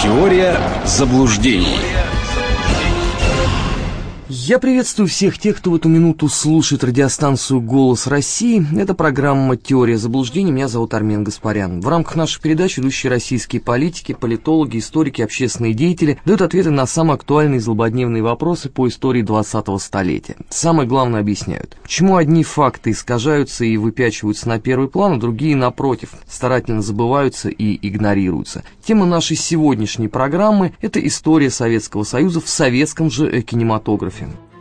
Теория заблуждений. Я приветствую всех тех, кто в эту минуту слушает радиостанцию «Голос России». Это программа «Теория заблуждений». Меня зовут Армен Гаспарян. В рамках нашей передачи ведущие российские политики, политологи, историки, общественные деятели дают ответы на самые актуальные злободневные вопросы по истории 20-го столетия. Самое главное объясняют, почему одни факты искажаются и выпячиваются на первый план, а другие, напротив, старательно забываются и игнорируются. Тема нашей сегодняшней программы – это история Советского Союза в советском же кинематографе.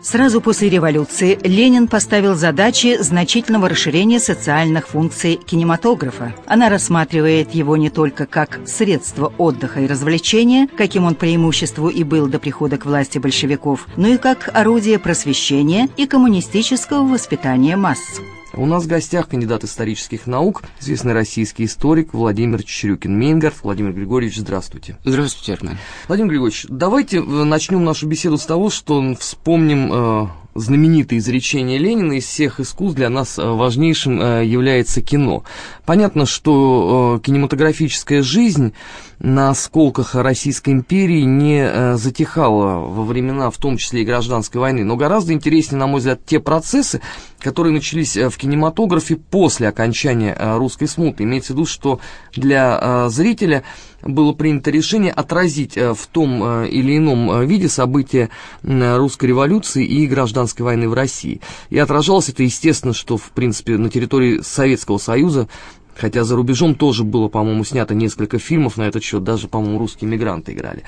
Сразу после революции Ленин поставил задачи значительного расширения социальных функций кинематографа. Она рассматривает его не только как средство отдыха и развлечения, каким он преимуществу и был до прихода к власти большевиков, но и как орудие просвещения и коммунистического воспитания масс. У нас в гостях кандидат исторических наук, известный российский историк Владимир Чечерюкин-Мейнгард. Владимир Григорьевич, здравствуйте. Здравствуйте, Армен. Владимир Григорьевич, давайте э, начнем нашу беседу с того, что вспомним э, знаменитое изречение Ленина из всех искусств для нас э, важнейшим э, является кино. Понятно, что кинематографическая жизнь на осколках Российской империи не затихала во времена, в том числе и гражданской войны, но гораздо интереснее, на мой взгляд, те процессы, которые начались в кинематографе после окончания русской смуты. Имеется в виду, что для зрителя было принято решение отразить э, в том э, или ином э, виде события русской революции и гражданской войны в России. И отражалось это, естественно, что, в принципе, на территории Советского Союза Хотя за рубежом тоже было, по-моему, снято несколько фильмов на этот счет, даже, по-моему, русские мигранты играли.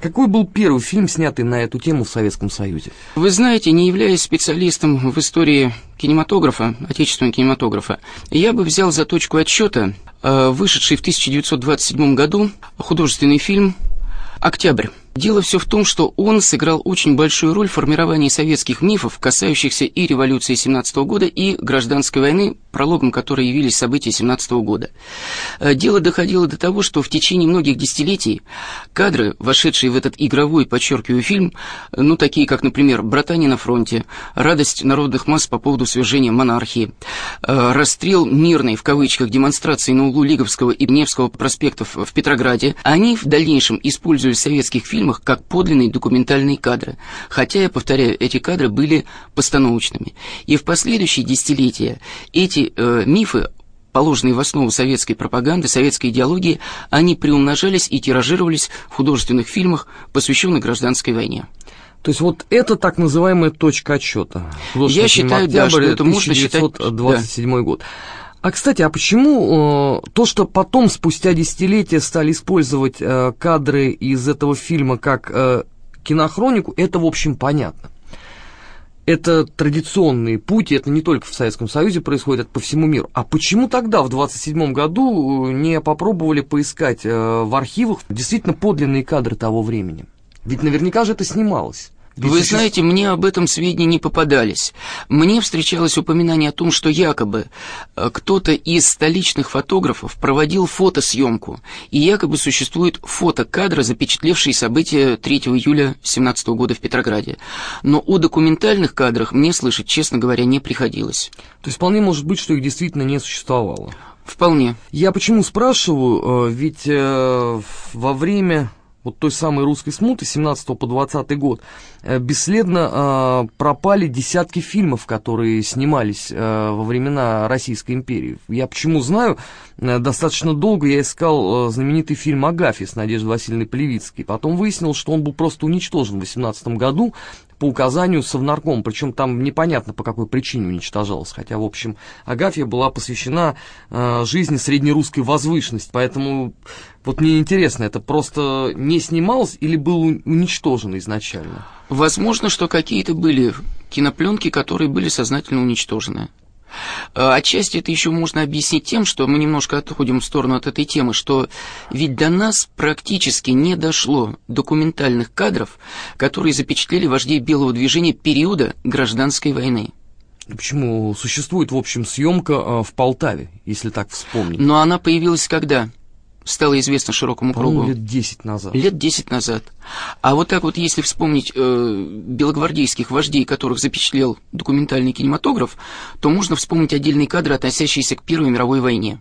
Какой был первый фильм, снятый на эту тему в Советском Союзе? Вы знаете, не являясь специалистом в истории кинематографа, отечественного кинематографа, я бы взял за точку отсчета э, вышедший в 1927 году художественный фильм «Октябрь». Дело все в том, что он сыграл очень большую роль в формировании советских мифов, касающихся и революции 17 года, и гражданской войны, прологом которой явились события 17 года. Э, дело доходило до того, что в течение многих десятилетий кадры, вошедшие в этот игровой, подчеркиваю, фильм, ну, такие как, например, «Братане на фронте», «Радость народных масс по поводу свержения монархии», э, «Расстрел мирной», в кавычках, демонстрации на углу Лиговского и Невского проспектов в Петрограде, они в дальнейшем использовали советских фильмах фильмах как подлинные документальные кадры, хотя, я повторяю, эти кадры были постановочными. И в последующие десятилетия эти э, мифы положенные в основу советской пропаганды, советской идеологии, они приумножались и тиражировались в художественных фильмах, посвященных гражданской войне. То есть вот это так называемая точка отсчета. Я считаю, да, что это можно считать... 1927 да. год. А, кстати, а почему э, то, что потом, спустя десятилетия, стали использовать э, кадры из этого фильма как э, кинохронику, это, в общем, понятно. Это традиционные пути, это не только в Советском Союзе происходит, это по всему миру. А почему тогда, в 27 году, не попробовали поискать э, в архивах действительно подлинные кадры того времени? Ведь наверняка же это снималось. Вы знаете, мне об этом сведения не попадались. Мне встречалось упоминание о том, что якобы э, кто-то из столичных фотографов проводил фотосъемку, и якобы существует фотокадры, запечатлевшие события 3 июля 17 года в Петрограде. Но о документальных кадрах мне слышать, честно говоря, не приходилось. То есть вполне может быть, что их действительно не существовало? Вполне. Я почему спрашиваю? Э, ведь э, во время вот той самой русской смуты 17 по 20 год, э, бесследно э, пропали десятки фильмов, которые снимались э, во времена Российской империи. Я почему знаю, э, достаточно долго я искал э, знаменитый фильм «Агафья» с Надеждой Васильевной Плевицкой. Потом выяснил, что он был просто уничтожен в 18 году по указанию Совнарком, причем там непонятно по какой причине уничтожалось, хотя, в общем, Агафья была посвящена э, жизни среднерусской возвышенности, поэтому вот мне интересно, это просто не снималось или было уничтожено изначально? Возможно, что какие-то были кинопленки, которые были сознательно уничтожены. Э, отчасти это еще можно объяснить тем, что мы немножко отходим в сторону от этой темы, что ведь до нас практически не дошло документальных кадров, которые запечатлели вождей белого движения периода гражданской войны. Почему существует, в общем, съемка э, в Полтаве, если так вспомнить? Но она появилась когда? Стало известно широкому кругу? лет 10 назад. Лет 10 назад. А вот так вот, если вспомнить э, белогвардейских вождей, которых запечатлел документальный кинематограф, то можно вспомнить отдельные кадры, относящиеся к Первой мировой войне.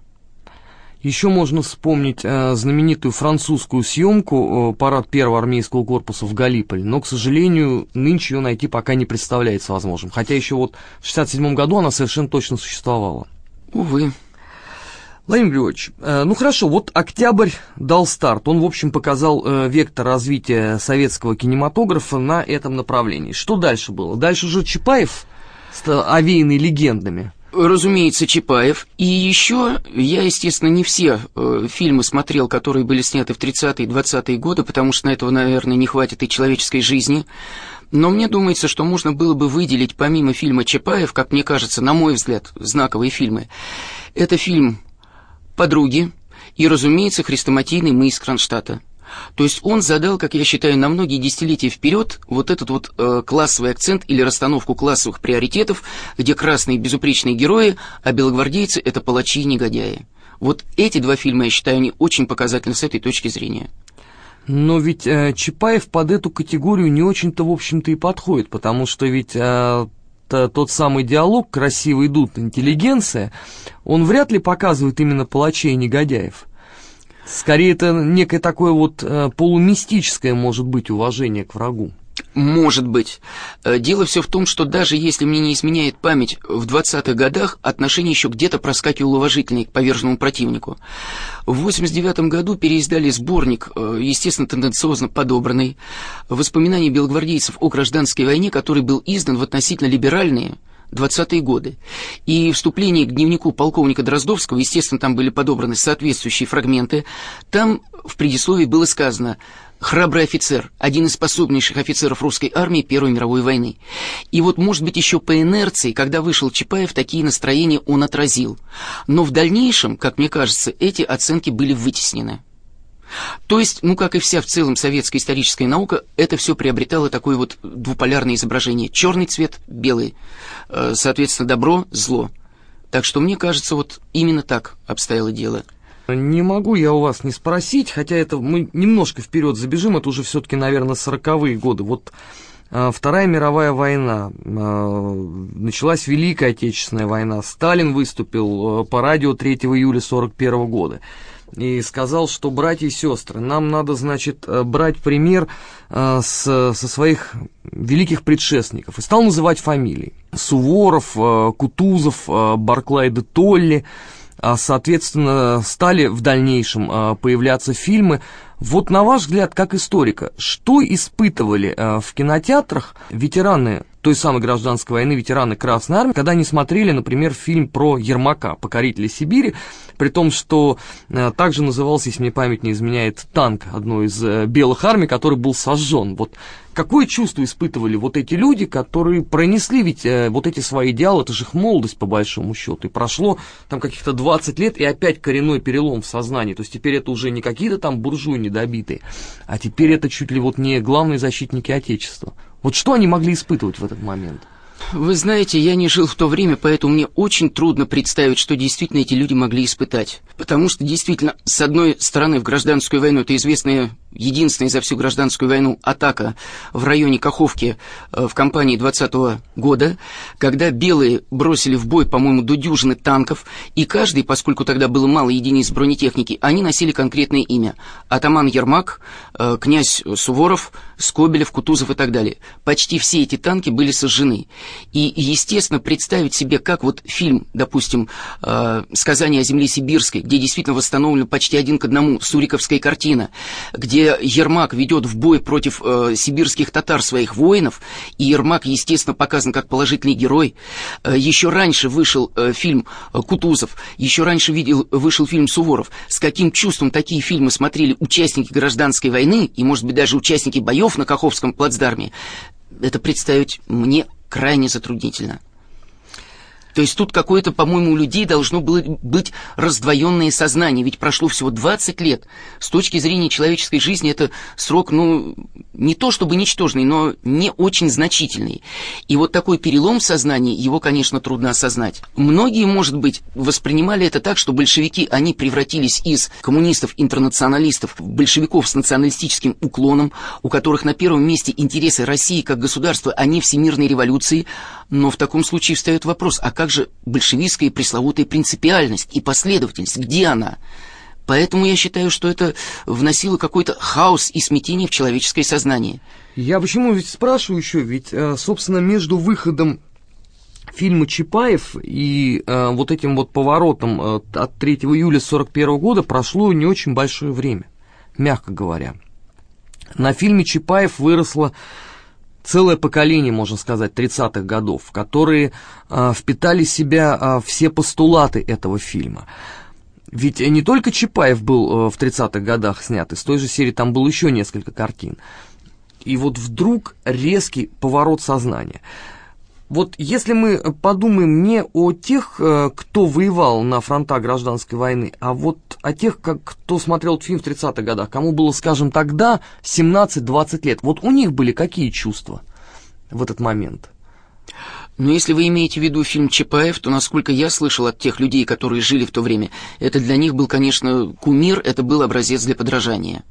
Еще можно вспомнить э, знаменитую французскую съемку э, «Парад первого армейского корпуса» в Галиполь, но, к сожалению, нынче ее найти пока не представляется возможным. Хотя еще вот в 67 году она совершенно точно существовала. Увы. Владимир Григорьевич, э, ну хорошо, вот октябрь дал старт. Он, в общем, показал э, вектор развития советского кинематографа на этом направлении. Что дальше было? Дальше уже Чапаев, овеянный легендами. Разумеется, Чапаев. И еще я, естественно, не все э, фильмы смотрел, которые были сняты в 30-е и 20-е годы, потому что на этого, наверное, не хватит и человеческой жизни. Но мне думается, что можно было бы выделить, помимо фильма Чапаев, как мне кажется, на мой взгляд, знаковые фильмы. Это фильм «Подруги» и, разумеется, «Хрестоматийный из Кронштадта». То есть он задал, как я считаю, на многие десятилетия вперед вот этот вот э, классовый акцент или расстановку классовых приоритетов, где красные безупречные герои, а белогвардейцы — это палачи и негодяи. Вот эти два фильма, я считаю, они очень показательны с этой точки зрения. Но ведь э, Чапаев под эту категорию не очень-то, в общем-то, и подходит, потому что ведь э, тот самый диалог «красиво идут интеллигенция», он вряд ли показывает именно палачей и негодяев. Скорее, это некое такое вот э, полумистическое, может быть, уважение к врагу. Может быть. Э, дело все в том, что даже если мне не изменяет память, в 20-х годах отношение еще где-то проскакивало уважительнее к поверженному противнику. В 89 году переиздали сборник, э, естественно, тенденциозно подобранный, воспоминаний белогвардейцев о гражданской войне, который был издан в относительно либеральные, 20-е годы. И вступление к дневнику полковника Дроздовского, естественно, там были подобраны соответствующие фрагменты, там в предисловии было сказано «храбрый офицер, один из способнейших офицеров русской армии Первой мировой войны». И вот, может быть, еще по инерции, когда вышел Чапаев, такие настроения он отразил. Но в дальнейшем, как мне кажется, эти оценки были вытеснены. То есть, ну, как и вся в целом советская историческая наука, это все приобретало такое вот двуполярное изображение. Черный цвет, белый. Э, соответственно, добро, зло. Так что, мне кажется, вот именно так обстояло дело. Не могу я у вас не спросить, хотя это мы немножко вперед забежим, это уже все-таки, наверное, сороковые годы. Вот э, Вторая мировая война, э, началась Великая Отечественная война, Сталин выступил по радио 3 июля 1941 года и сказал, что братья и сестры, нам надо, значит, э, брать пример э, с, со своих великих предшественников. И стал называть фамилии. Суворов, э, Кутузов, Барклай де Толли. А, соответственно, стали в дальнейшем появляться фильмы. Вот на ваш взгляд, как историка, что испытывали в кинотеатрах ветераны той самой гражданской войны, ветераны Красной Армии, когда они смотрели, например, фильм про Ермака, покорителя Сибири, при том, что э, также назывался, если мне память не изменяет, танк одной из э, белых армий, который был сожжен. Вот какое чувство испытывали вот эти люди, которые пронесли ведь э, вот эти свои идеалы, это же их молодость по большому счету, и прошло там каких-то 20 лет, и опять коренной перелом в сознании, то есть теперь это уже не какие-то там буржуи недобитые, а теперь это чуть ли вот не главные защитники Отечества. Вот что они могли испытывать в этот момент? Вы знаете, я не жил в то время, поэтому мне очень трудно представить, что действительно эти люди могли испытать. Потому что действительно, с одной стороны, в гражданскую войну, это известная, единственная за всю гражданскую войну атака в районе Каховки э, в кампании 20 -го года, когда белые бросили в бой, по-моему, до дюжины танков, и каждый, поскольку тогда было мало единиц бронетехники, они носили конкретное имя. Атаман Ермак, э, князь Суворов, Скобелев, Кутузов и так далее. Почти все эти танки были сожжены. И, естественно, представить себе, как вот фильм, допустим, э, «Сказание о земле сибирской», где действительно восстановлена почти один к одному суриковская картина, где Ермак ведет в бой против э, сибирских татар своих воинов, и Ермак, естественно, показан как положительный герой. Э, еще раньше вышел э, фильм э, Кутузов, еще раньше видел, вышел фильм Суворов. С каким чувством такие фильмы смотрели участники гражданской войны, и, может быть, даже участники боев на Каховском плацдарме, это представить мне крайне затруднительно. То есть тут какое-то, по-моему, у людей должно было быть раздвоенное сознание, ведь прошло всего 20 лет. С точки зрения человеческой жизни это срок, ну, не то чтобы ничтожный, но не очень значительный. И вот такой перелом в сознании, его, конечно, трудно осознать. Многие, может быть, воспринимали это так, что большевики, они превратились из коммунистов-интернационалистов в большевиков с националистическим уклоном, у которых на первом месте интересы России как государства, а не всемирной революции. Но в таком случае встает вопрос, а как как же большевистская пресловутая принципиальность и последовательность? Где она? Поэтому я считаю, что это вносило какой-то хаос и смятение в человеческое сознание. Я почему ведь спрашиваю еще, ведь, э, собственно, между выходом фильма Чапаев и э, вот этим вот поворотом э, от 3 июля 41 года прошло не очень большое время, мягко говоря. На фильме Чапаев выросло целое поколение, можно сказать, 30-х годов, которые э, впитали в себя э, все постулаты этого фильма. Ведь не только Чапаев был э, в 30-х годах снят, из той же серии там было еще несколько картин. И вот вдруг резкий поворот сознания. Вот если мы подумаем не о тех, э, кто воевал на фронтах гражданской войны, а вот о тех, как, кто смотрел фильм в 30-х годах, кому было, скажем, тогда 17-20 лет, вот у них были какие чувства в этот момент? Но если вы имеете в виду фильм Чапаев, то, насколько я слышал от тех людей, которые жили в то время, это для них был, конечно, кумир, это был образец для подражания.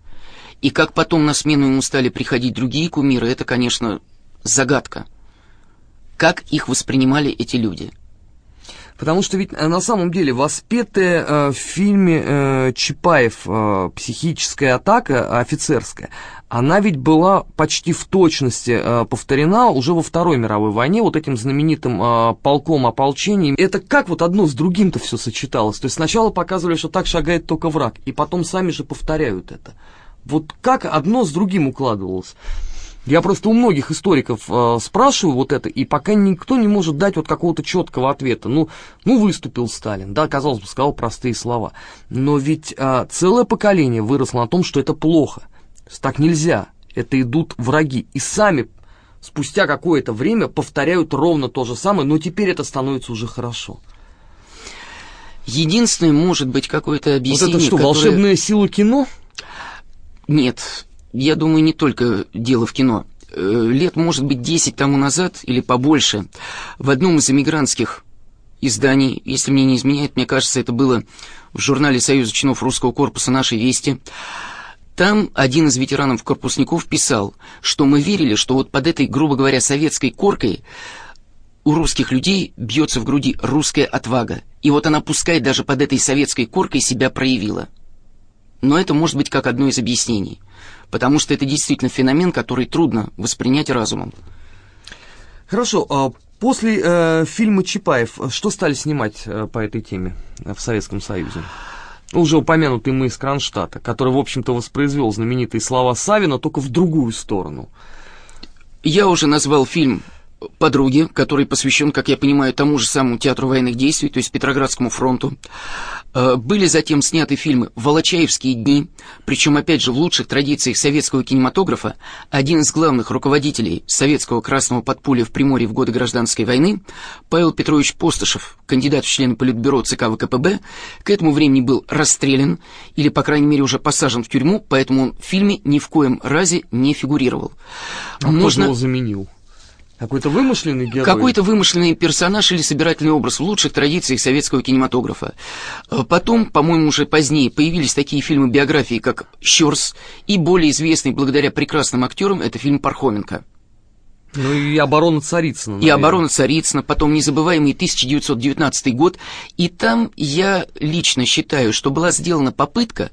И как потом на смену ему стали приходить другие кумиры, это, конечно, загадка как их воспринимали эти люди. Потому что ведь э, на самом деле воспетая э, в фильме э, Чапаев э, психическая атака офицерская, она ведь была почти в точности э, повторена уже во Второй мировой войне, вот этим знаменитым э, полком ополчения. Это как вот одно с другим-то все сочеталось? То есть сначала показывали, что так шагает только враг, и потом сами же повторяют это. Вот как одно с другим укладывалось? Я просто у многих историков э, спрашиваю вот это, и пока никто не может дать вот какого-то четкого ответа. Ну, ну выступил Сталин, да, казалось бы, сказал простые слова. Но ведь э, целое поколение выросло на том, что это плохо. Так нельзя. Это идут враги. И сами спустя какое-то время повторяют ровно то же самое, но теперь это становится уже хорошо. Единственное, может быть, какое-то объяснение. Вот это что, которое... волшебная сила кино? Нет, я думаю, не только дело в кино. Э, лет, может быть, 10 тому назад или побольше, в одном из эмигрантских изданий, если мне не изменяет, мне кажется, это было в журнале Союза чинов русского корпуса «Наши вести», там один из ветеранов-корпусников писал, что мы верили, что вот под этой, грубо говоря, советской коркой у русских людей бьется в груди русская отвага. И вот она, пускай даже под этой советской коркой, себя проявила. Но это может быть как одно из объяснений – потому что это действительно феномен, который трудно воспринять разумом. Хорошо, а после э, фильма Чапаев что стали снимать э, по этой теме в Советском Союзе? Уже упомянутый мы из Кронштадта, который, в общем-то, воспроизвел знаменитые слова Савина, только в другую сторону. Я уже назвал фильм подруги, который посвящен, как я понимаю, тому же самому театру военных действий, то есть Петроградскому фронту. Э, были затем сняты фильмы «Волочаевские дни», причем, опять же, в лучших традициях советского кинематографа один из главных руководителей советского красного подполья в Приморье в годы Гражданской войны, Павел Петрович Постышев, кандидат в члены Политбюро ЦК ВКПБ, к этому времени был расстрелян или, по крайней мере, уже посажен в тюрьму, поэтому он в фильме ни в коем разе не фигурировал. А Можно... заменил? Какой-то вымышленный герой? Какой-то вымышленный персонаж или собирательный образ в лучших традициях советского кинематографа. Э, потом, по-моему, уже позднее появились такие фильмы-биографии, как «Щерс», и более известный благодаря прекрасным актерам это фильм Пархоменко. Ну и оборона Царицына. Наверное. И оборона Царицына, потом незабываемый 1919 год. И там я лично считаю, что была сделана попытка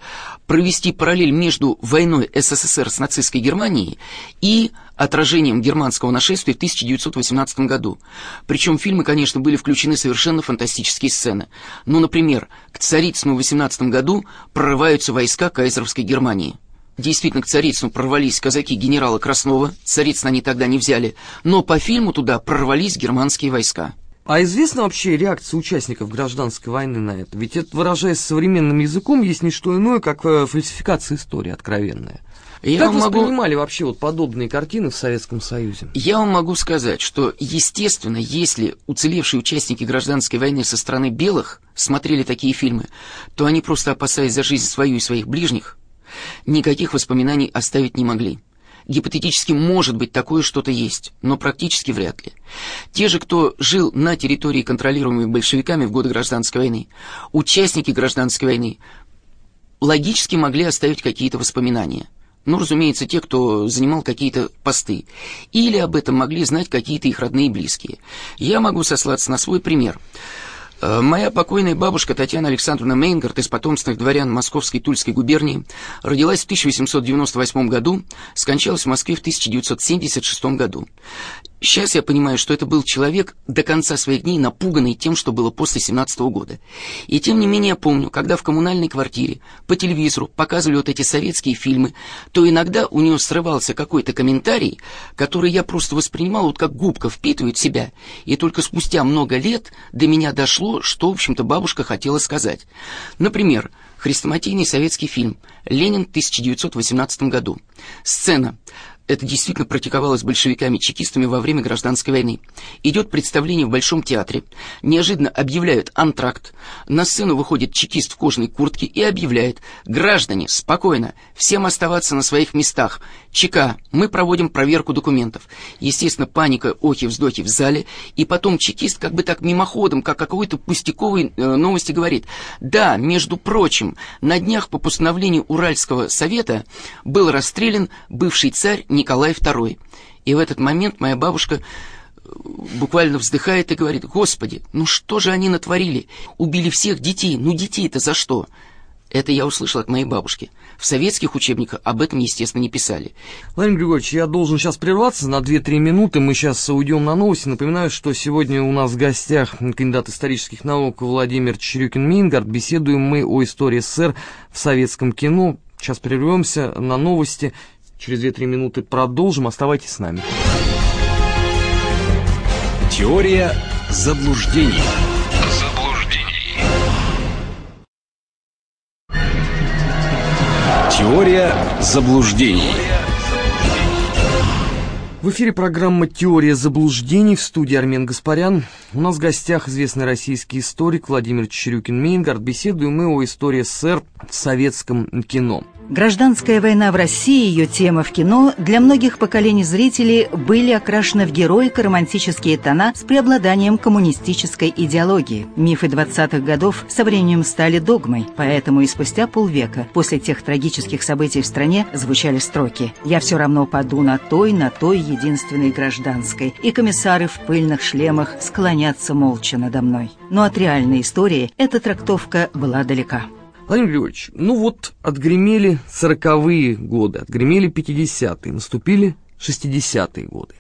провести параллель между войной СССР с нацистской Германией и отражением германского нашествия в 1918 году. Причем в фильмы, конечно, были включены совершенно фантастические сцены. Ну, например, к Царицыну в 18 году прорываются войска кайзеровской Германии. Действительно, к Царицыну прорвались казаки генерала Краснова, Царицына они тогда не взяли, но по фильму туда прорвались германские войска. А известна вообще реакция участников гражданской войны на это? Ведь это, выражаясь современным языком, есть не что иное, как э, фальсификация истории откровенная. Я как вам воспринимали могу... вообще вот подобные картины в Советском Союзе? Я вам могу сказать, что, естественно, если уцелевшие участники гражданской войны со стороны белых смотрели такие фильмы, то они просто опасаясь за жизнь свою и своих ближних, никаких воспоминаний оставить не могли. Гипотетически может быть такое что-то есть, но практически вряд ли. Те же, кто жил на территории, контролируемой большевиками в годы гражданской войны, участники гражданской войны, логически могли оставить какие-то воспоминания. Ну, разумеется, те, кто занимал какие-то посты. Или об этом могли знать какие-то их родные и близкие. Я могу сослаться на свой пример. Э, моя покойная бабушка Татьяна Александровна Мейнгард из потомственных дворян Московской Тульской губернии родилась в 1898 году, скончалась в Москве в 1976 году. Сейчас я понимаю, что это был человек до конца своих дней напуганный тем, что было после 17 -го года. И тем не менее я помню, когда в коммунальной квартире по телевизору показывали вот эти советские фильмы, то иногда у нее срывался какой-то комментарий, который я просто воспринимал вот как губка впитывает в себя. И только спустя много лет до меня дошло, что, в общем-то, бабушка хотела сказать. Например, хрестоматийный советский фильм «Ленин» в 1918 году. Сцена. Это действительно практиковалось большевиками-чекистами во время гражданской войны. Идет представление в Большом театре. Неожиданно объявляют антракт. На сцену выходит чекист в кожаной куртке и объявляет «Граждане, спокойно, всем оставаться на своих местах. ЧК, мы проводим проверку документов». Естественно, паника, охи-вздохи в зале. И потом чекист как бы так мимоходом, как какой-то пустяковой э, новости говорит «Да, между прочим, на днях по постановлению Уральского совета был расстрелян бывший царь Николай II. И в этот момент моя бабушка э, буквально вздыхает и говорит, «Господи, ну что же они натворили? Убили всех детей, ну детей-то за что?» Это я услышал от моей бабушки. В советских учебниках об этом, естественно, не писали. Владимир Григорьевич, я должен сейчас прерваться на 2-3 минуты. Мы сейчас уйдем на новости. Напоминаю, что сегодня у нас в гостях кандидат исторических наук Владимир Чирюкин-Мингард. Беседуем мы о истории СССР в советском кино. Сейчас прервемся на новости. Через 2-3 минуты продолжим. Оставайтесь с нами. Теория заблуждений. Заблуждений. Теория заблуждений. В эфире программа «Теория заблуждений» в студии Армен Гаспарян. У нас в гостях известный российский историк Владимир Чечерюкин-Мейнгард. Беседуем мы о истории СССР в советском кино. Гражданская война в России и ее тема в кино для многих поколений зрителей были окрашены в героико-романтические тона с преобладанием коммунистической идеологии. Мифы 20-х годов со временем стали догмой, поэтому и спустя полвека после тех трагических событий в стране звучали строки «Я все равно паду на той, на той единственной гражданской, и комиссары в пыльных шлемах склонятся молча надо мной». Но от реальной истории эта трактовка была далека. Владимир Григорьевич, ну вот отгремели сороковые годы, отгремели 50-е, наступили 60-е годы.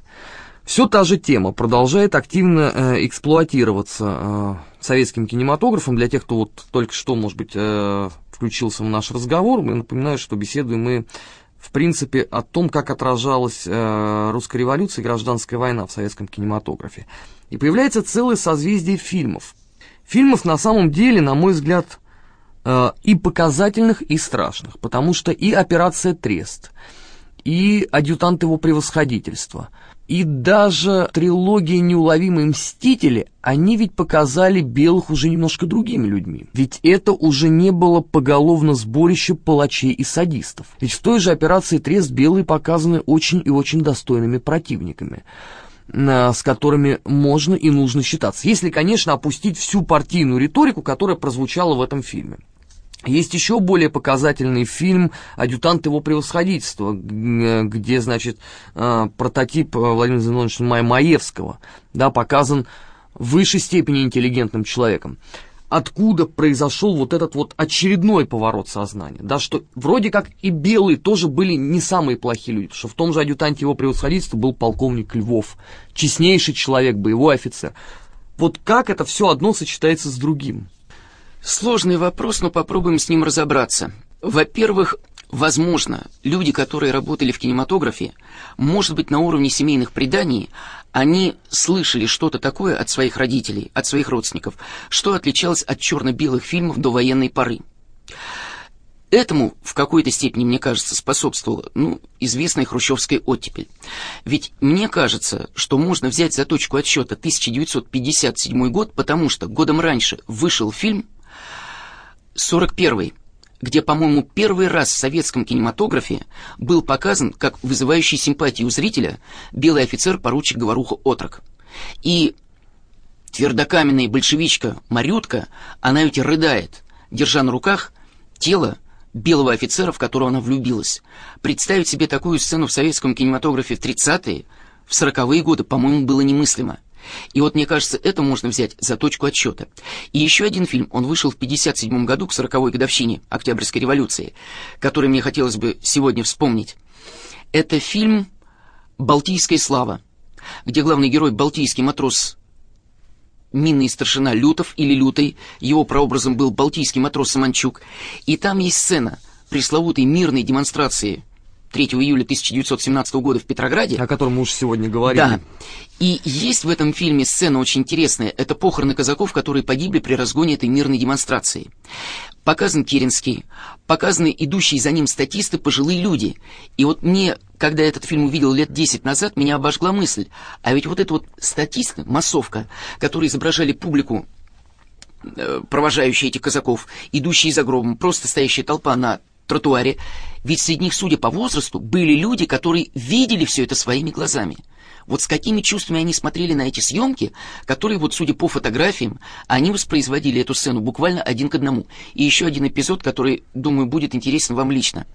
Все та же тема продолжает активно э, эксплуатироваться э, советским кинематографом. Для тех, кто вот только что, может быть, э, включился в наш разговор, я напоминаю, что беседуем мы, в принципе, о том, как отражалась э, русская революция и гражданская война в советском кинематографе. И появляется целое созвездие фильмов. Фильмов, на самом деле, на мой взгляд, и показательных, и страшных, потому что и операция Трест, и адъютант его превосходительства, и даже трилогия «Неуловимые мстители», они ведь показали белых уже немножко другими людьми. Ведь это уже не было поголовно сборище палачей и садистов. Ведь в той же операции Трест белые показаны очень и очень достойными противниками э, с которыми можно и нужно считаться. Если, конечно, опустить всю партийную риторику, которая прозвучала в этом фильме. Есть еще более показательный фильм «Адъютант его превосходительства», где, значит, э, прототип Владимира Зиновича Маевского, да, показан в высшей степени интеллигентным человеком. Откуда произошел вот этот вот очередной поворот сознания, да, что вроде как и белые тоже были не самые плохие люди, что в том же адъютанте его превосходительства был полковник Львов, честнейший человек, боевой офицер. Вот как это все одно сочетается с другим? Сложный вопрос, но попробуем с ним разобраться. Во-первых, возможно, люди, которые работали в кинематографе, может быть, на уровне семейных преданий, они слышали что-то такое от своих родителей, от своих родственников, что отличалось от черно-белых фильмов до военной поры. Этому в какой-то степени, мне кажется, способствовала ну, известная хрущевская оттепель. Ведь мне кажется, что можно взять за точку отсчета 1957 год, потому что годом раньше вышел фильм 41 где, по-моему, первый раз в советском кинематографе был показан, как вызывающий симпатию зрителя, белый офицер-поручик Говоруха Отрок. И твердокаменная большевичка Марютка, она ведь рыдает, держа на руках тело белого офицера, в которого она влюбилась. Представить себе такую сцену в советском кинематографе в 30-е, в 40-е годы, по-моему, было немыслимо. И вот, мне кажется, это можно взять за точку отсчета. И еще один фильм, он вышел в 57 году, к 40-й годовщине Октябрьской революции, который мне хотелось бы сегодня вспомнить. Это фильм «Балтийская слава», где главный герой балтийский матрос минный старшина Лютов или Лютый, его прообразом был балтийский матрос Саманчук, и там есть сцена пресловутой мирной демонстрации 3 июля 1917 года в Петрограде. О котором мы уже сегодня говорили. Да. И есть в этом фильме сцена очень интересная. Это похороны казаков, которые погибли при разгоне этой мирной демонстрации. Показан Керенский, показаны идущие за ним статисты, пожилые люди. И вот мне, когда этот фильм увидел лет 10 назад, меня обожгла мысль. А ведь вот эта вот статисты, массовка, которые изображали публику, э, провожающие этих казаков, идущие за гробом, просто стоящая толпа на тротуаре, ведь среди них, судя по возрасту, были люди, которые видели все это своими глазами. Вот с какими чувствами они смотрели на эти съемки, которые, вот судя по фотографиям, они воспроизводили эту сцену буквально один к одному. И еще один эпизод, который, думаю, будет интересен вам лично.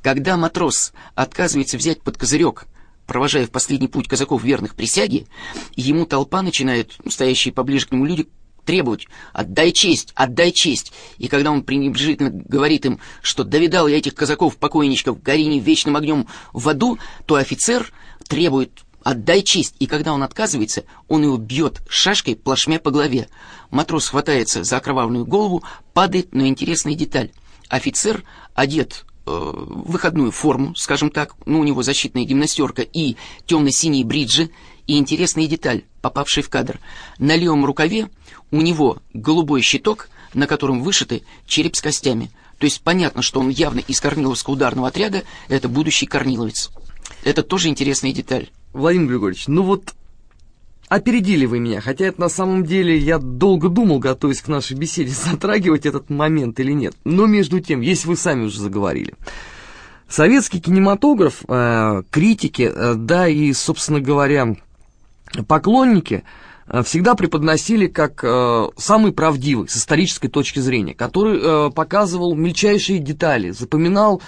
Когда матрос отказывается взять под козырек провожая в последний путь казаков верных присяги, ему толпа начинает, ну, стоящие поближе к нему люди, требовать «отдай честь, отдай честь». И когда он пренебрежительно говорит им, что довидал я этих казаков-покойничков горине вечным огнем в аду, то офицер требует «отдай честь». И когда он отказывается, он его бьет шашкой плашмя по голове. Матрос хватается за окровавленную голову, падает, но интересная деталь. Офицер одет э, выходную форму, скажем так, ну, у него защитная гимнастерка и темно-синие бриджи, и интересная деталь, попавшая в кадр. На левом рукаве у него голубой щиток, на котором вышиты череп с костями. То есть понятно, что он явно из Корниловского ударного отряда, это будущий Корниловец. Это тоже интересная деталь. Владимир Григорьевич, ну вот опередили вы меня, хотя это на самом деле я долго думал, готовясь к нашей беседе, затрагивать этот момент или нет. Но между тем, если вы сами уже заговорили. Советский кинематограф, э, критики, э, да и, собственно говоря, поклонники всегда преподносили как э, самый правдивый с исторической точки зрения, который э, показывал мельчайшие детали, запоминал э,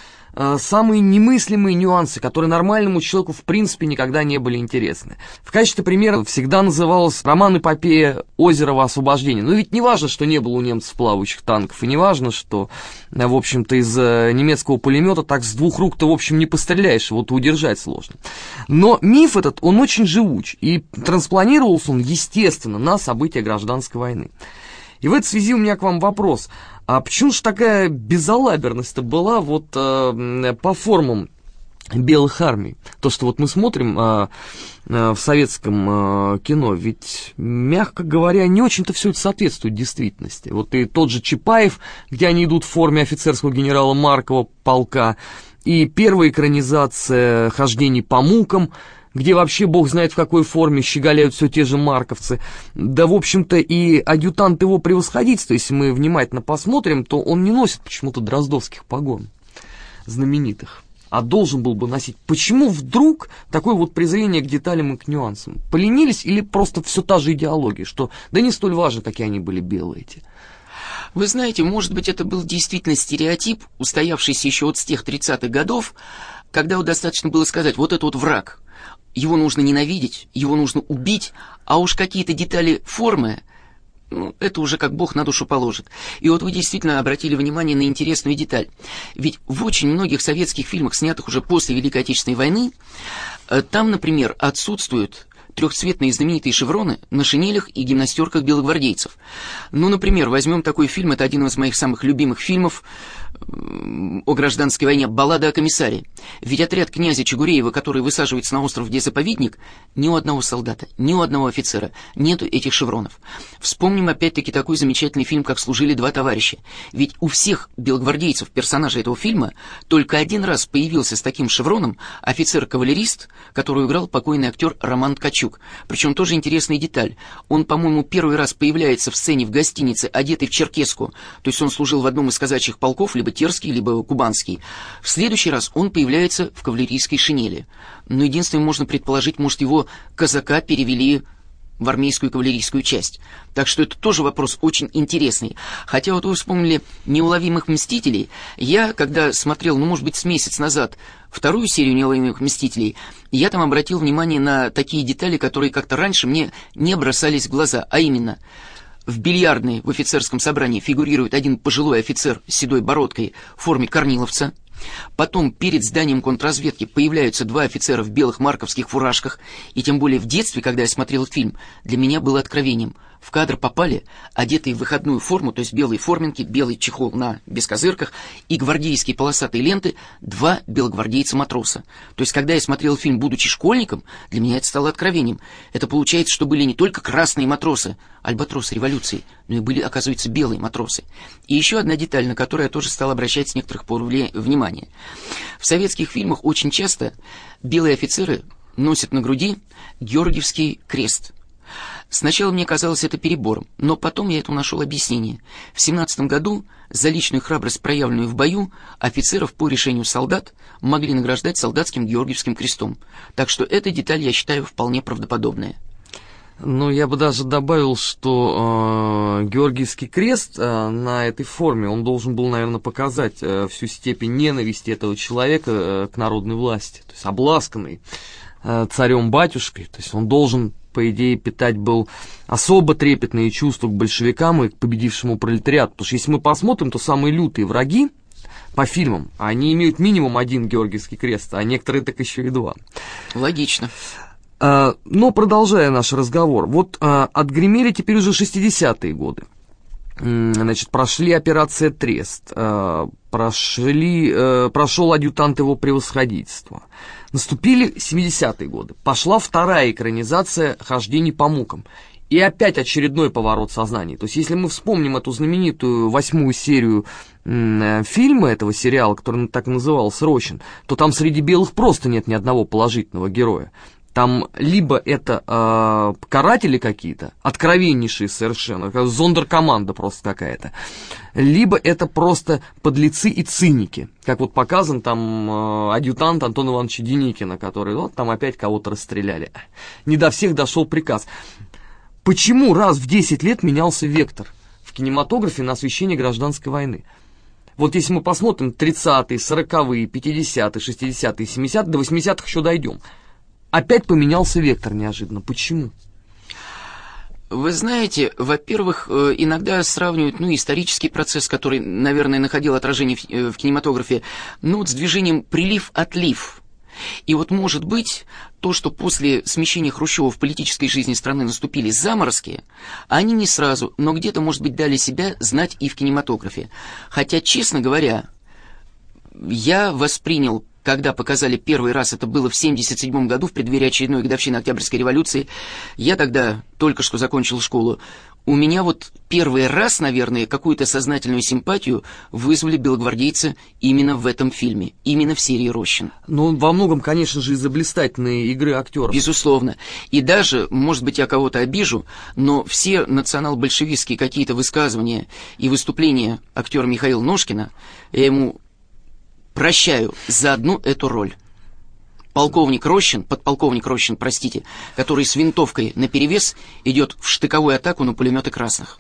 самые немыслимые нюансы, которые нормальному человеку в принципе никогда не были интересны. В качестве примера всегда называлась роман эпопея «Озерово освобождения». Но ведь не важно, что не было у немцев плавающих танков, и не важно, что, э, в общем-то, из э, немецкого пулемета так с двух рук-то, в общем, не постреляешь, вот удержать сложно. Но миф этот, он очень живуч, и транспланировался он, естественно, на события гражданской войны. И в этой связи у меня к вам вопрос. А почему же такая безалаберность-то была вот э, по формам белых армий? То, что вот мы смотрим э, э, в советском э, кино, ведь, мягко говоря, не очень-то все это соответствует действительности. Вот и тот же Чапаев, где они идут в форме офицерского генерала Маркова полка, и первая экранизация «Хождений по мукам», где вообще бог знает в какой форме щеголяют все те же марковцы. Да, в общем-то, и адъютант его превосходительства, если мы внимательно посмотрим, то он не носит почему-то дроздовских погон знаменитых а должен был бы носить. Почему вдруг такое вот презрение к деталям и к нюансам? Поленились или просто все та же идеология, что да не столь важно, какие они были белые эти? Вы знаете, может быть, это был действительно стереотип, устоявшийся еще от с тех 30-х годов, когда вот достаточно было сказать, вот это вот враг, его нужно ненавидеть, его нужно убить, а уж какие-то детали формы, ну, это уже как Бог на душу положит. И вот вы действительно обратили внимание на интересную деталь. Ведь в очень многих советских фильмах, снятых уже после Великой Отечественной войны, э, там, например, отсутствуют трехцветные знаменитые шевроны на шинелях и гимнастерках белогвардейцев. Ну, например, возьмем такой фильм, это один из моих самых любимых фильмов, о гражданской войне «Баллада о комиссаре». Ведь отряд князя Чигуреева, который высаживается на остров, где заповедник, ни у одного солдата, ни у одного офицера нету этих шевронов. Вспомним опять-таки такой замечательный фильм, как «Служили два товарища». Ведь у всех белогвардейцев, персонажей этого фильма, только один раз появился с таким шевроном офицер-кавалерист, который играл покойный актер Роман Ткачук. Причем тоже интересная деталь. Он, по-моему, первый раз появляется в сцене в гостинице, одетый в черкеску. То есть он служил в одном из казачьих полков, либо терский, либо кубанский. В следующий раз он появляется в кавалерийской шинели. Но единственное, можно предположить, может, его казака перевели в армейскую кавалерийскую часть. Так что это тоже вопрос очень интересный. Хотя вот вы вспомнили «Неуловимых мстителей», я, когда смотрел, ну, может быть, с месяц назад вторую серию «Неуловимых мстителей», я там обратил внимание на такие детали, которые как-то раньше мне не бросались в глаза, а именно – в бильярдной в офицерском собрании фигурирует один пожилой офицер с седой бородкой в форме корниловца – Потом перед зданием контрразведки появляются два офицера в белых марковских фуражках, и тем более в детстве, когда я смотрел фильм, для меня было откровением. В кадр попали одетые в выходную форму, то есть белые форминки, белый чехол на бескозырках и гвардейские полосатые ленты, два белогвардейца-матроса. То есть, когда я смотрел фильм, будучи школьником, для меня это стало откровением. Это получается, что были не только красные матросы, альбатросы революции, но и были, оказывается, белые матросы. И еще одна деталь, на которую я тоже стал обращать с некоторых пор внимание. В советских фильмах очень часто белые офицеры носят на груди Георгиевский крест – Сначала мне казалось это перебором, но потом я этому нашел объяснение. В 17 году за личную храбрость, проявленную в бою, офицеров по решению солдат могли награждать солдатским Георгиевским крестом. Так что эта деталь я считаю вполне правдоподобная. Ну, я бы даже добавил, что э, Георгиевский крест э, на этой форме, он должен был, наверное, показать э, всю степень ненависти этого человека э, к народной власти, то есть обласканный э, царем-батюшкой, то есть он должен по идее, питать был особо трепетные чувства к большевикам и к победившему пролетариату. Потому что если мы посмотрим, то самые лютые враги по фильмам, они имеют минимум один Георгиевский крест, а некоторые так еще и два. Логично. А, но продолжая наш разговор, вот а, отгремели теперь уже 60-е годы. Значит, прошли операция Трест, а, прошли, а, прошел адъютант его превосходительства. Наступили 70-е годы. Пошла вторая экранизация «Хождений по мукам». И опять очередной поворот сознания. То есть, если мы вспомним эту знаменитую восьмую серию э, фильма этого сериала, который так и назывался «Рощин», то там среди белых просто нет ни одного положительного героя. Там либо это э, каратели какие-то, откровеннейшие совершенно, зондеркоманда просто какая-то, либо это просто подлецы и циники, как вот показан там э, адъютант Антона Ивановича Деникина, который вот там опять кого-то расстреляли. Не до всех дошел приказ. Почему раз в 10 лет менялся вектор в кинематографе на освещение гражданской войны? Вот если мы посмотрим 30-е, 40-е, 50-е, 60-е, 70-е, до 80-х еще дойдем – опять поменялся вектор неожиданно. Почему? Вы знаете, во-первых, э, иногда сравнивают, ну, исторический процесс, который, наверное, находил отражение в, э, в кинематографе, ну, вот с движением прилив-отлив. И вот, может быть, то, что после смещения Хрущева в политической жизни страны наступили заморозки, они не сразу, но где-то, может быть, дали себя знать и в кинематографе. Хотя, честно говоря, я воспринял когда показали первый раз, это было в 77 году, в преддверии очередной годовщины Октябрьской революции, я тогда только что закончил школу, у меня вот первый раз, наверное, какую-то сознательную симпатию вызвали белогвардейцы именно в этом фильме, именно в серии «Рощин». Ну, во многом, конечно же, из-за блистательной игры актеров. Безусловно. И даже, может быть, я кого-то обижу, но все национал-большевистские какие-то высказывания и выступления актера Михаила Ножкина, я ему прощаю за одну эту роль. Полковник Рощин, подполковник Рощин, простите, который с винтовкой наперевес идет в штыковую атаку на пулеметы красных.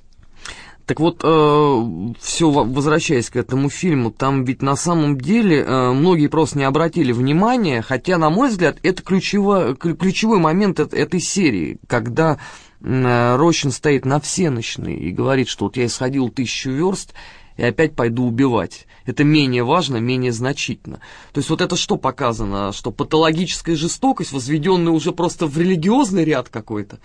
Так вот, э, все возвращаясь к этому фильму, там ведь на самом деле э, многие просто не обратили внимания, хотя, на мой взгляд, это ключевой, ключевой момент этой серии, когда э, Рощин стоит на всеночной и говорит, что вот я исходил тысячу верст, и опять пойду убивать. Это менее важно, менее значительно. То есть вот это что показано? Что патологическая жестокость, возведенная уже просто в религиозный ряд какой-то?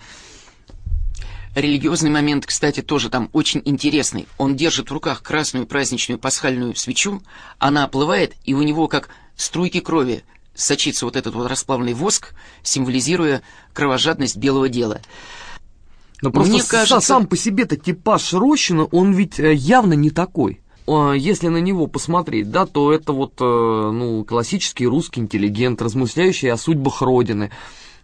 Религиозный момент, кстати, тоже там очень интересный. Он держит в руках красную праздничную пасхальную свечу, она оплывает, и у него как струйки крови сочится вот этот вот расплавленный воск, символизируя кровожадность белого дела. Но просто Мне кажется... сам по себе-то типаж Рощина, он ведь э, явно не такой. Если на него посмотреть, да, то это вот, э, ну, классический русский интеллигент, размышляющий о судьбах Родины,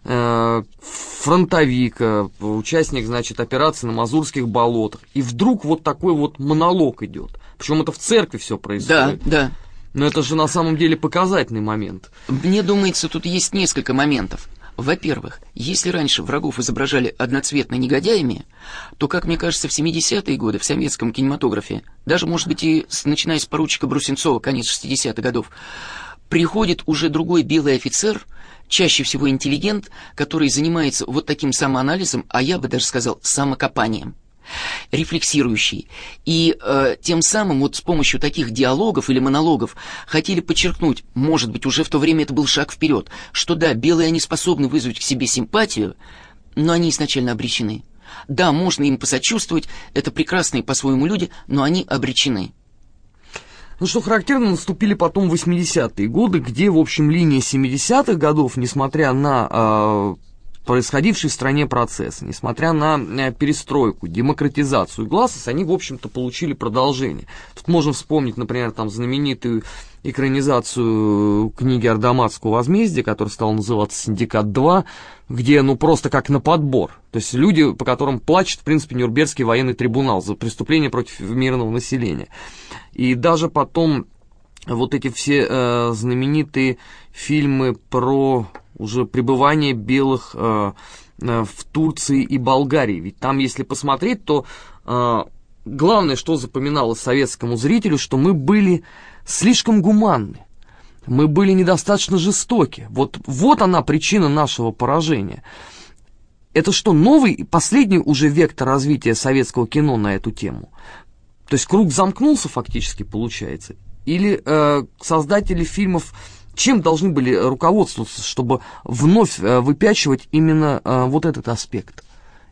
э, фронтовик, участник, значит, операции на Мазурских болотах. И вдруг вот такой вот монолог идет. Причем это в церкви все происходит. Да, да. Но это же на самом деле показательный момент. Мне думается, тут есть несколько моментов. Во-первых, если раньше врагов изображали одноцветно негодяями, то, как мне кажется, в 70-е годы в советском кинематографе, даже, может быть, и с, начиная с поручика Брусенцова, конец 60-х годов, приходит уже другой белый офицер, чаще всего интеллигент, который занимается вот таким самоанализом, а я бы даже сказал самокопанием рефлексирующий. И э, тем самым вот с помощью таких диалогов или монологов хотели подчеркнуть, может быть, уже в то время это был шаг вперед, что да, белые они способны вызвать к себе симпатию, но они изначально обречены. Да, можно им посочувствовать, это прекрасные по-своему люди, но они обречены. Ну, что характерно, наступили потом 80-е годы, где, в общем, линия 70-х годов, несмотря на э, происходивший в стране процесс, несмотря на э, перестройку, демократизацию гласность, они, в общем-то, получили продолжение. Тут можно вспомнить, например, там знаменитую экранизацию книги Ардаматского «Возмездие», которая стала называться «Синдикат-2», где, ну, просто как на подбор. То есть люди, по которым плачет, в принципе, Нюрнбергский военный трибунал за преступления против мирного населения. И даже потом вот эти все э, знаменитые фильмы про уже пребывание белых э, э, в Турции и Болгарии. Ведь там, если посмотреть, то э, главное, что запоминалось советскому зрителю, что мы были слишком гуманны. Мы были недостаточно жестоки. Вот, вот она причина нашего поражения. Это что, новый, последний уже вектор развития советского кино на эту тему? То есть круг замкнулся фактически, получается? Или э, создатели фильмов чем должны были руководствоваться, чтобы вновь э, выпячивать именно э, вот этот аспект?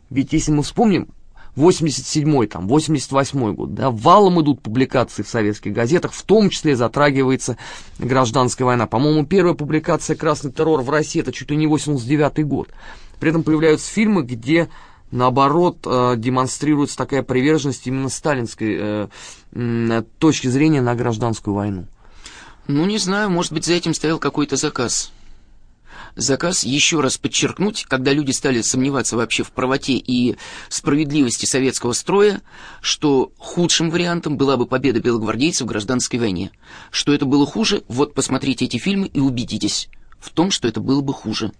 Ведь если мы вспомним, 87-й, там, 88-й год, да, валом идут публикации в советских газетах, в том числе затрагивается гражданская война. По-моему, первая публикация «Красный террор» в России, это чуть ли не 89-й год. При этом появляются фильмы, где, наоборот, э, демонстрируется такая приверженность именно сталинской э, точки зрения на гражданскую войну. Ну, не знаю, может быть, за этим стоял какой-то заказ заказ еще раз подчеркнуть, когда люди стали сомневаться вообще в правоте и справедливости советского строя, что худшим вариантом была бы победа белогвардейцев в гражданской войне. Что это было хуже, вот посмотрите эти фильмы и убедитесь в том, что это было бы хуже.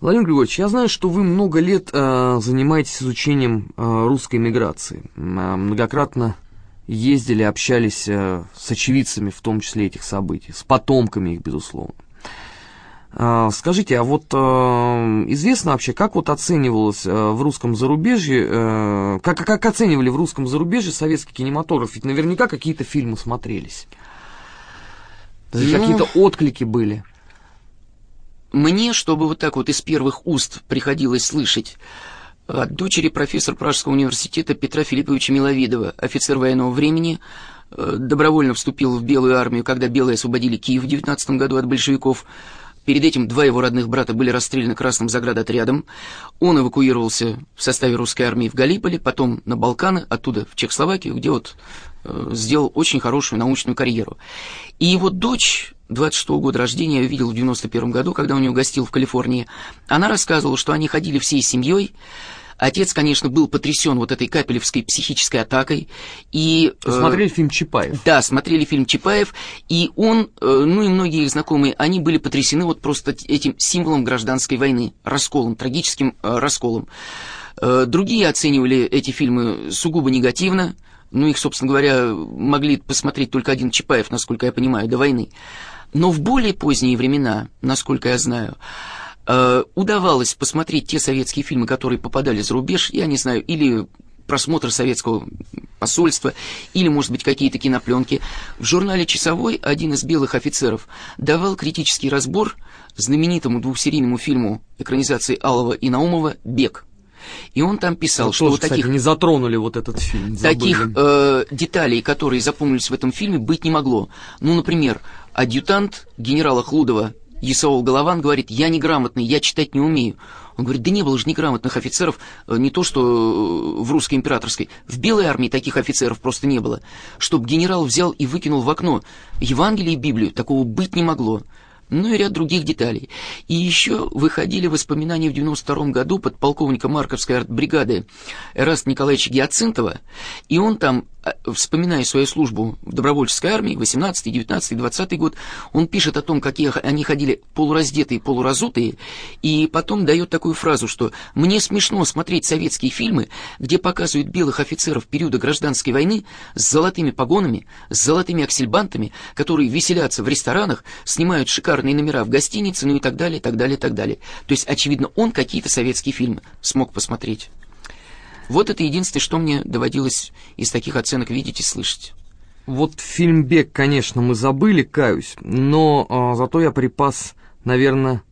Владимир Григорьевич, я знаю, что вы много лет э, занимаетесь изучением э, русской миграции. Э, многократно ездили, общались э, с очевидцами, в том числе этих событий, с потомками их, безусловно. А, скажите, а вот а, известно вообще, как вот оценивалось а, в русском зарубежье, как, как оценивали в русском зарубежье советский кинематограф? Ведь наверняка какие-то фильмы смотрелись. Ну, какие-то отклики были. Мне, чтобы вот так вот из первых уст приходилось слышать от дочери профессора Пражского университета Петра Филипповича Миловидова, офицер военного времени, э, добровольно вступил в Белую армию, когда белые освободили Киев в 19 году от большевиков, Перед этим два его родных брата были расстреляны красным заградотрядом. Он эвакуировался в составе русской армии в Галиполе, потом на Балканы, оттуда в Чехословакию, где вот э, сделал очень хорошую научную карьеру. И его дочь, 26 -го года рождения, я видел в 91 году, когда у нее гостил в Калифорнии, она рассказывала, что они ходили всей семьей, Отец, конечно, был потрясен вот этой капелевской психической атакой. И, э, смотрели фильм Чапаев. Да, смотрели фильм Чапаев, и он, э, ну и многие их знакомые, они были потрясены вот просто этим символом гражданской войны, расколом, трагическим э, расколом. Э, другие оценивали эти фильмы сугубо негативно, ну их, собственно говоря, могли посмотреть только один Чапаев, насколько я понимаю, до войны. Но в более поздние времена, насколько я знаю, Э, удавалось посмотреть те советские фильмы, которые попадали за рубеж, я не знаю, или просмотр советского посольства, или, может быть, какие-то кинопленки. В журнале «Часовой» один из белых офицеров давал критический разбор знаменитому двухсерийному фильму экранизации Алова и Наумова «Бег». И он там писал, ну, что тоже, вот таких... Кстати, не затронули вот этот фильм. Таких э, деталей, которые запомнились в этом фильме, быть не могло. Ну, например, адъютант генерала Хлудова Исаул Голован говорит, я неграмотный, я читать не умею. Он говорит, да не было же неграмотных офицеров, э, не то что э, в русской императорской. В белой армии таких офицеров просто не было. Чтоб генерал взял и выкинул в окно Евангелие и Библию, такого быть не могло. Ну и ряд других деталей. И еще выходили воспоминания в 92 году подполковника Марковской артбригады Эраста Николаевича Гиацинтова, и он там вспоминая свою службу в добровольческой армии, 18, 19, 20 год, он пишет о том, какие они ходили полураздетые, полуразутые, и потом дает такую фразу, что «мне смешно смотреть советские фильмы, где показывают белых офицеров периода гражданской войны с золотыми погонами, с золотыми аксельбантами, которые веселятся в ресторанах, снимают шикарные номера в гостинице, ну и так далее, так далее, так далее». То есть, очевидно, он какие-то советские фильмы смог посмотреть. Вот это единственное, что мне доводилось из таких оценок видеть и слышать. Вот фильм «Бег», конечно, мы забыли, каюсь, но э, зато я припас, наверное,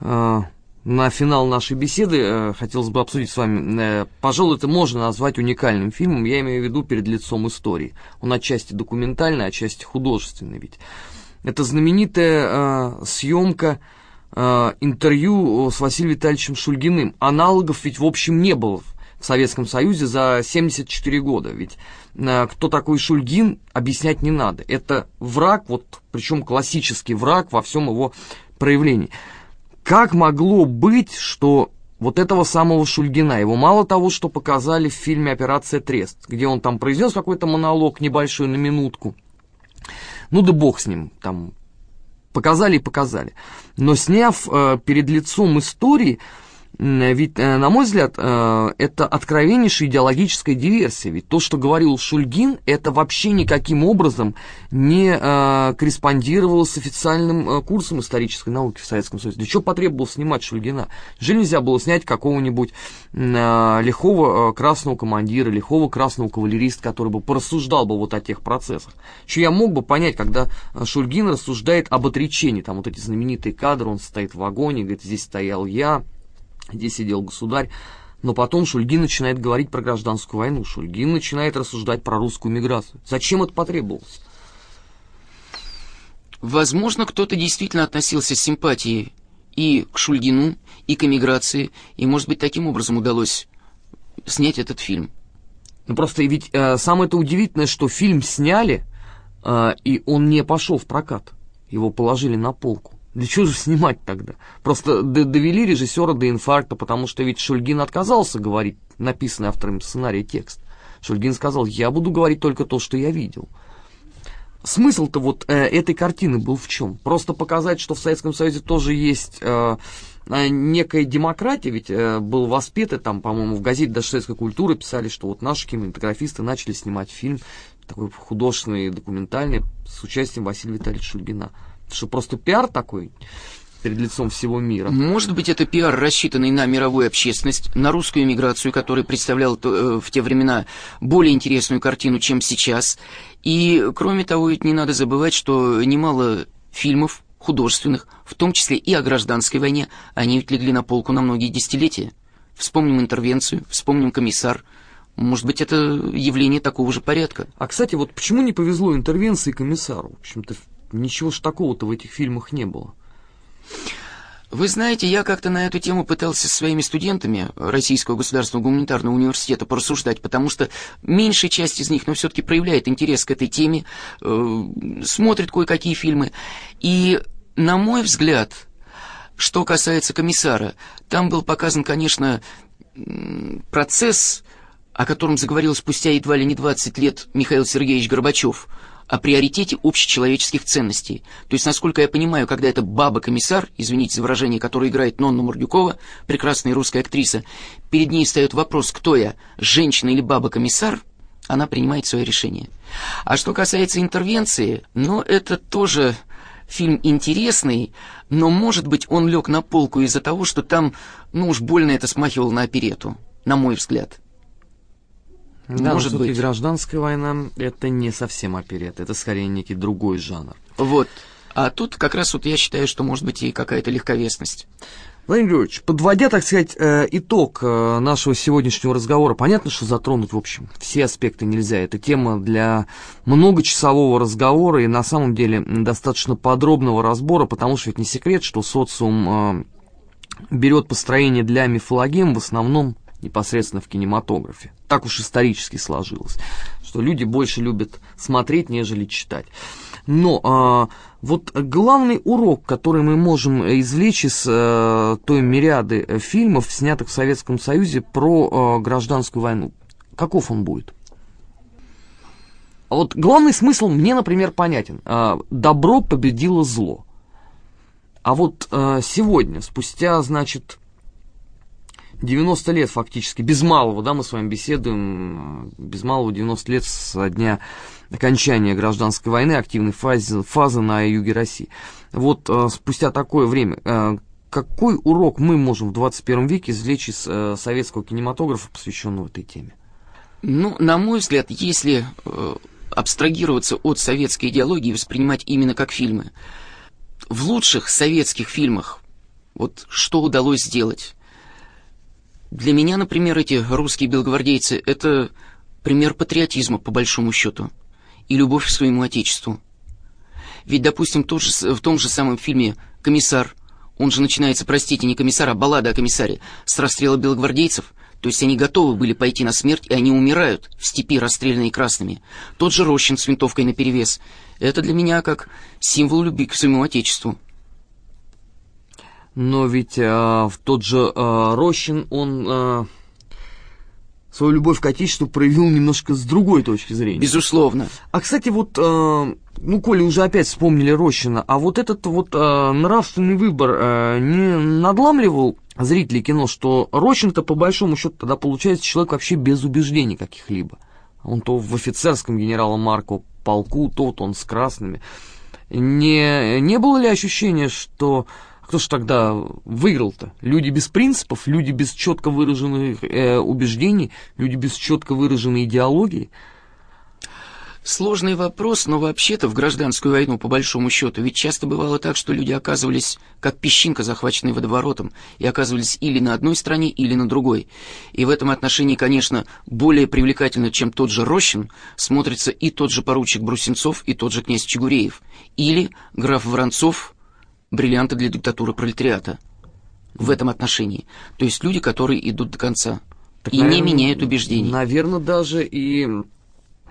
э, на финал нашей беседы э, хотелось бы обсудить с вами. Э, пожалуй, это можно назвать уникальным фильмом, я имею в виду перед лицом истории. Он отчасти документальный, отчасти художественный ведь. Это знаменитая э, съемка интервью с Василием Витальевичем Шульгиным. Аналогов ведь в общем не было в Советском Союзе за 74 года. Ведь э, кто такой Шульгин, объяснять не надо. Это враг, вот причем классический враг во всем его проявлении. Как могло быть, что вот этого самого Шульгина, его мало того, что показали в фильме «Операция Трест», где он там произнес какой-то монолог небольшой на минутку, ну да бог с ним, там показали и показали. Но сняв э, перед лицом истории, ведь, э, на мой взгляд, э, это откровеннейшая идеологическая диверсия. Ведь то, что говорил Шульгин, это вообще никаким образом не э, корреспондировало с официальным курсом исторической науки в Советском Союзе. Для чего потребовалось снимать Шульгина? Же нельзя было снять какого-нибудь лихого красного командира, лихого красного кавалериста, который бы порассуждал бы вот о тех процессах. Что я мог бы понять, когда Шульгин рассуждает об отречении, там вот эти знаменитые кадры, он стоит в вагоне, говорит, здесь стоял я, Здесь сидел государь. Но потом Шульгин начинает говорить про гражданскую войну. Шульгин начинает рассуждать про русскую миграцию. Зачем это потребовалось? Возможно, кто-то действительно относился с симпатией и к Шульгину, и к эмиграции, и, может быть, таким образом удалось снять этот фильм. Ну, просто ведь э, самое это удивительное, что фильм сняли, э, и он не пошел в прокат. Его положили на полку. Да что же снимать тогда? Просто довели режиссера до инфаркта, потому что ведь Шульгин отказался говорить написанный автором сценария текст. Шульгин сказал, я буду говорить только то, что я видел. Смысл-то вот э, этой картины был в чем? Просто показать, что в Советском Союзе тоже есть э, э, некая демократия, ведь э, был воспеты там, по-моему, в газете даже советской культуры писали, что вот наши кинематографисты начали снимать фильм такой художественный, документальный с участием Василия Витальевича Шульгина что просто пиар такой перед лицом всего мира. Может быть, это пиар, рассчитанный на мировую общественность, на русскую эмиграцию, которая представляла э, в те времена более интересную картину, чем сейчас. И, кроме того, ведь не надо забывать, что немало фильмов художественных, в том числе и о гражданской войне, они ведь легли на полку на многие десятилетия. Вспомним интервенцию, вспомним комиссар. Может быть, это явление такого же порядка. А, кстати, вот почему не повезло интервенции комиссару? В общем-то, Ничего ж такого-то в этих фильмах не было. Вы знаете, я как-то на эту тему пытался со своими студентами Российского государственного гуманитарного университета порассуждать, потому что меньшая часть из них, но все-таки проявляет интерес к этой теме, э, смотрит кое-какие фильмы. И, на мой взгляд, что касается комиссара, там был показан, конечно, процесс, о котором заговорил спустя едва ли не 20 лет Михаил Сергеевич Горбачев – о приоритете общечеловеческих ценностей. То есть, насколько я понимаю, когда эта баба-комиссар, извините за выражение, которая играет Нонна Мордюкова, прекрасная русская актриса, перед ней встает вопрос, кто я, женщина или баба-комиссар, она принимает свое решение. А что касается интервенции, ну, это тоже фильм интересный, но, может быть, он лег на полку из-за того, что там, ну уж больно это смахивало на оперету, на мой взгляд. Да, Может быть. гражданская война — это не совсем оперет, это скорее некий другой жанр. Вот. А тут как раз вот я считаю, что может быть и какая-то легковесность. Владимир Григорьевич, подводя, так сказать, э, итог э, нашего сегодняшнего разговора, понятно, что затронуть, в общем, все аспекты нельзя. Это тема для многочасового разговора и на самом деле достаточно подробного разбора, потому что ведь не секрет, что социум э, берет построение для мифологем в основном непосредственно в кинематографе. Так уж исторически сложилось, что люди больше любят смотреть, нежели читать. Но а, вот главный урок, который мы можем извлечь из а, той мириады фильмов, снятых в Советском Союзе про а, гражданскую войну, каков он будет? вот главный смысл мне, например, понятен. А, добро победило зло. А вот а, сегодня, спустя, значит, 90 лет фактически, без малого, да, мы с вами беседуем, без малого 90 лет со дня окончания гражданской войны, активной фазы, фазы на юге России. Вот а, спустя такое время, а, какой урок мы можем в 21 веке извлечь из а, советского кинематографа, посвященного этой теме? Ну, на мой взгляд, если э, абстрагироваться от советской идеологии и воспринимать именно как фильмы, в лучших советских фильмах вот что удалось сделать? Для меня, например, эти русские белогвардейцы – это пример патриотизма, по большому счету, и любовь к своему отечеству. Ведь, допустим, тот же, в том же самом фильме «Комиссар», он же начинается, простите, не комиссар, а баллада о комиссаре, с расстрела белогвардейцев – то есть они готовы были пойти на смерть, и они умирают в степи, расстрелянные красными. Тот же Рощин с винтовкой наперевес. Это для меня как символ любви к своему отечеству. Но ведь а, тот же а, Рощин, он а, свою любовь к отечеству проявил немножко с другой точки зрения. Безусловно. А, кстати, вот, а, ну, Коля уже опять вспомнили Рощина, а вот этот вот а, нравственный выбор а, не надламливал зрителей кино, что Рощин-то по большому счету тогда получается человек вообще без убеждений каких-либо. Он то в офицерском генерала Марко полку, то вот он с красными. Не, не было ли ощущения, что кто же тогда выиграл-то? Люди без принципов, люди без четко выраженных э, убеждений, люди без четко выраженной идеологии – Сложный вопрос, но вообще-то в гражданскую войну, по большому счету, ведь часто бывало так, что люди оказывались как песчинка, захваченная водоворотом, и оказывались или на одной стороне, или на другой. И в этом отношении, конечно, более привлекательно, чем тот же Рощин, смотрится и тот же поручик Брусенцов, и тот же князь Чигуреев, или граф Воронцов, бриллианты для диктатуры пролетариата. В этом отношении. То есть люди, которые идут до конца. Так, и наверное, не меняют убеждений. Наверное, даже и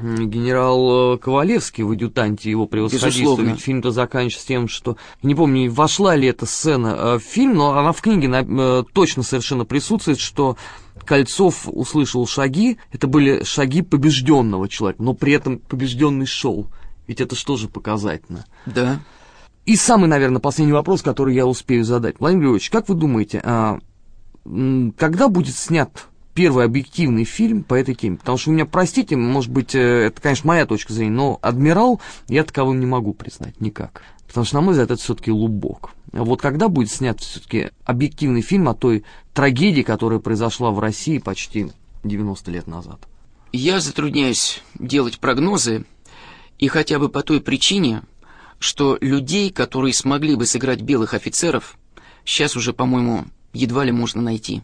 генерал э, Ковалевский в «Адъютанте» его превосходительство. Ведь фильм-то заканчивается тем, что... Не помню, вошла ли эта сцена э, в фильм, но она в книге э, точно совершенно присутствует, что Кольцов услышал шаги, это были шаги побежденного человека, но при этом побежденный шел. Ведь это что же показательно? Да. И самый, наверное, последний вопрос, который я успею задать. Владимир Григорьевич, как вы думаете, а, когда будет снят первый объективный фильм по этой теме. Потому что у меня, простите, может быть, э, это, конечно, моя точка зрения, но «Адмирал» я таковым не могу признать никак. Потому что, на мой взгляд, это все-таки лубок. Вот когда будет снят все-таки объективный фильм о той трагедии, которая произошла в России почти 90 лет назад? Я затрудняюсь делать прогнозы, и хотя бы по той причине, что людей, которые смогли бы сыграть белых офицеров, сейчас уже, по-моему, едва ли можно найти.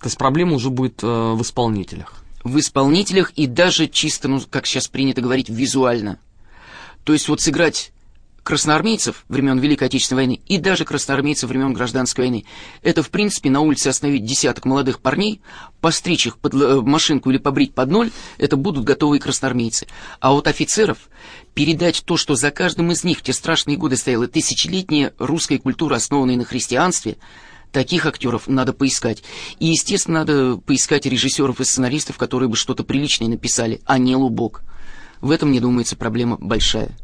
То есть проблема уже будет э, в исполнителях. В исполнителях и даже чисто, ну, как сейчас принято говорить, визуально. То есть вот сыграть красноармейцев времен Великой Отечественной войны и даже красноармейцев времен Гражданской войны. Это, в принципе, на улице остановить десяток молодых парней, постричь их под э, машинку или побрить под ноль, это будут готовые красноармейцы. А вот офицеров передать то, что за каждым из них в те страшные годы стояла тысячелетняя русская культура, основанная на христианстве – Таких актеров надо поискать. И, естественно, надо поискать режиссеров и сценаристов, которые бы что-то приличное написали, а не лубок. В этом, мне думается, проблема большая.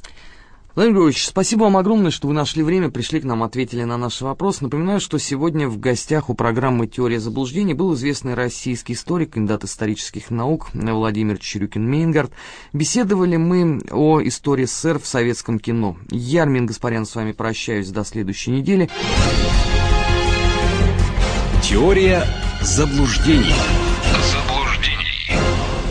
Владимир Григорьевич, спасибо вам огромное, что вы нашли время, пришли к нам, ответили на наши вопросы. Напоминаю, что сегодня в гостях у программы «Теория заблуждений» был известный российский историк, кандидат исторических наук Владимир Чирюкин-Мейнгард. Беседовали мы о истории СССР в советском кино. Я, Армин Гаспарян, с вами прощаюсь до следующей недели. Теория. Заблуждений.